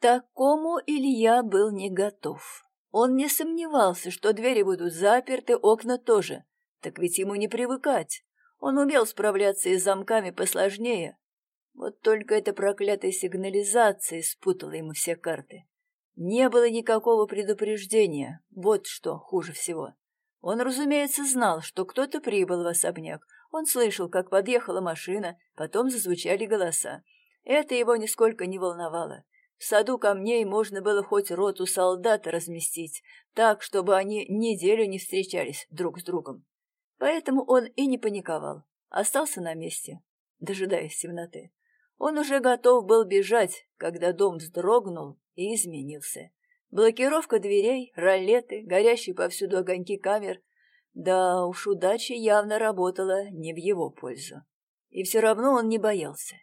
такому Илья был не готов. Он не сомневался, что двери будут заперты, окна тоже. Так ведь ему не привыкать. Он умел справляться и с замками посложнее. Вот только эта проклятая сигнализация спутала ему все карты. Не было никакого предупреждения. Вот что хуже всего. Он, разумеется, знал, что кто-то прибыл в особняк. Он слышал, как подъехала машина, потом зазвучали голоса. Это его нисколько не волновало. В саду камней можно было хоть роту солдат разместить, так, чтобы они неделю не встречались друг с другом. Поэтому он и не паниковал, остался на месте, дожидаясь темноты. Он уже готов был бежать, когда дом вздрогнул и изменился. Блокировка дверей, ролеты, горящие повсюду огоньки камер. Да уж, удача явно работала не в его пользу. И все равно он не боялся.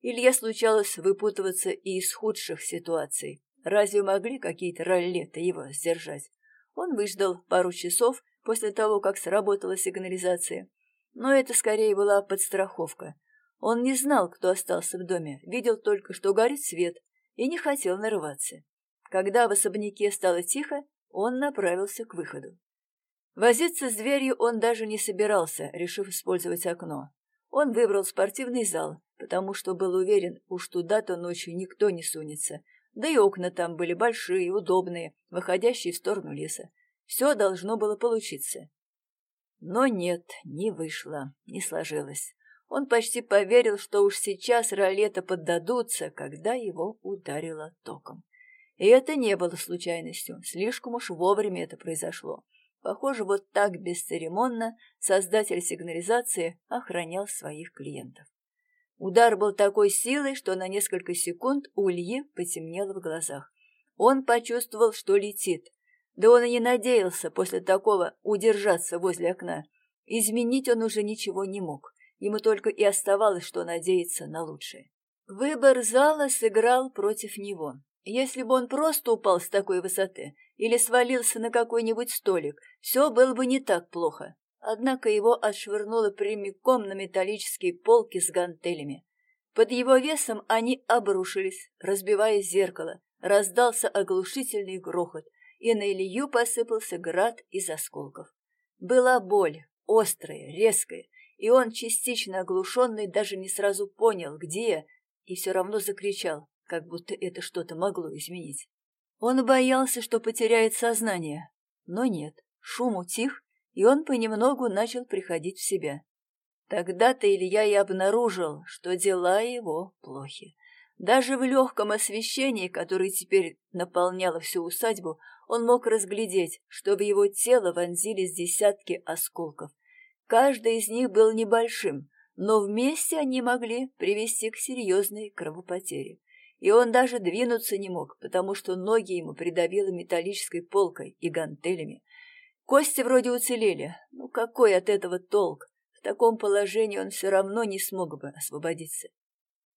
Илье случалось выпутываться и из худших ситуаций. Разве могли какие-то ролеты его сдержать? Он выждал пару часов после того, как сработала сигнализация. Но это скорее была подстраховка. Он не знал, кто остался в доме, видел только, что горит свет, и не хотел нарываться. Когда в особняке стало тихо, он направился к выходу. Возиться с дверью он даже не собирался, решив использовать окно. Он выбрал спортивный зал, потому что был уверен, уж туда-то ночью никто не сунется. Да и окна там были большие, удобные, выходящие в сторону леса. Все должно было получиться. Но нет, не вышло, не сложилось. Он почти поверил, что уж сейчас ролета поддадутся, когда его ударило током. И это не было случайностью, слишком уж вовремя это произошло. Похоже, вот так бесцеремонно создатель сигнализации охранял своих клиентов. Удар был такой силой, что на несколько секунд у Ильи потемнело в глазах. Он почувствовал, что летит. Да он и не надеялся после такого удержаться возле окна. Изменить он уже ничего не мог. Ему только и оставалось, что надеяться на лучшее. Выбор зала сыграл против него. Если бы он просто упал с такой высоты или свалился на какой-нибудь столик, все было бы не так плохо. Однако его отшвырнуло прямиком на металлические полки с гантелями. Под его весом они обрушились, разбивая зеркало. Раздался оглушительный грохот, и на Илью посыпался град из осколков. Была боль, острая, резкая, и он, частично оглушенный, даже не сразу понял, где, и все равно закричал как будто это что-то могло изменить. Он боялся, что потеряет сознание, но нет, шум утих, и он понемногу начал приходить в себя. Тогда-то Илья и обнаружил, что дела его плохи. Даже в легком освещении, которое теперь наполняло всю усадьбу, он мог разглядеть, что в его тело вонзились десятки осколков. Каждый из них был небольшим, но вместе они могли привести к серьезной кровопотере и он даже двинуться не мог, потому что ноги ему придавило металлической полкой и гантелями. Кости вроде уцелели, ну какой от этого толк? В таком положении он все равно не смог бы освободиться.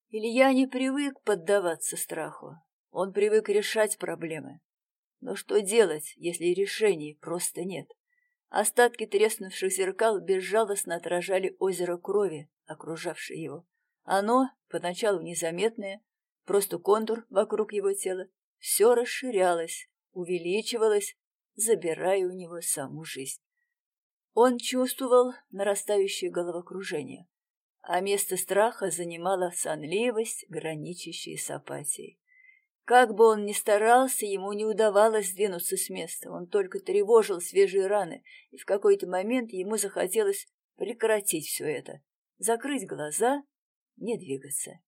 Илья не привык поддаваться страху, он привык решать проблемы. Но что делать, если решений просто нет? Остатки треснувших зеркал безжалостно отражали озеро крови, окружавшее его. Оно, поначалу незаметное, Просто контур вокруг его тела все расширялось, увеличивалось, забирая у него саму жизнь. Он чувствовал нарастающее головокружение, а место страха занимала сонливость, граничащая с апатией. Как бы он ни старался, ему не удавалось сдвинуться с места, он только тревожил свежие раны, и в какой-то момент ему захотелось прекратить все это, закрыть глаза, не двигаться.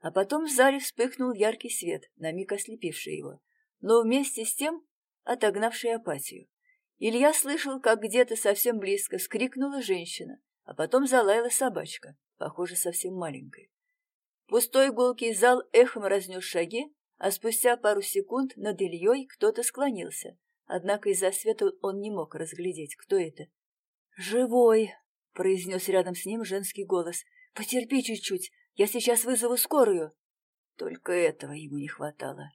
А потом в зале вспыхнул яркий свет, на миг ослепивший его, но вместе с тем отогнавший апатию. Илья слышал, как где-то совсем близко скрикнула женщина, а потом залаяла собачка, похоже, совсем маленькая. Пустой гулкий зал эхом разнес шаги, а спустя пару секунд над Ильей кто-то склонился, однако из-за света он не мог разглядеть, кто это. «Живой!» — произнес рядом с ним женский голос. «Потерпи чуть-чуть, я сейчас вызову скорую. Только этого ему не хватало.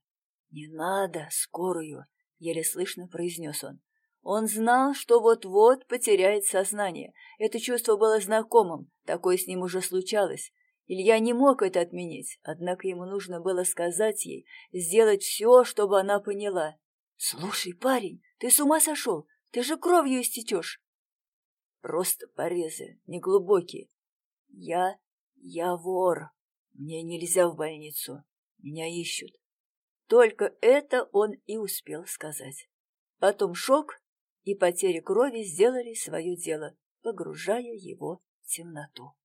Не надо скорую, еле слышно произнес он. Он знал, что вот-вот потеряет сознание. Это чувство было знакомым, такое с ним уже случалось. Илья не мог это отменить, однако ему нужно было сказать ей, сделать все, чтобы она поняла. «Слушай, парень, ты с ума сошел? Ты же кровью истечешь!» «Просто порезы, неглубокие. Я... я вор. Мне нельзя в больницу. Меня ищут». Только это он и успел сказать. Потом шок и потеря крови сделали свое дело, погружая его в темноту.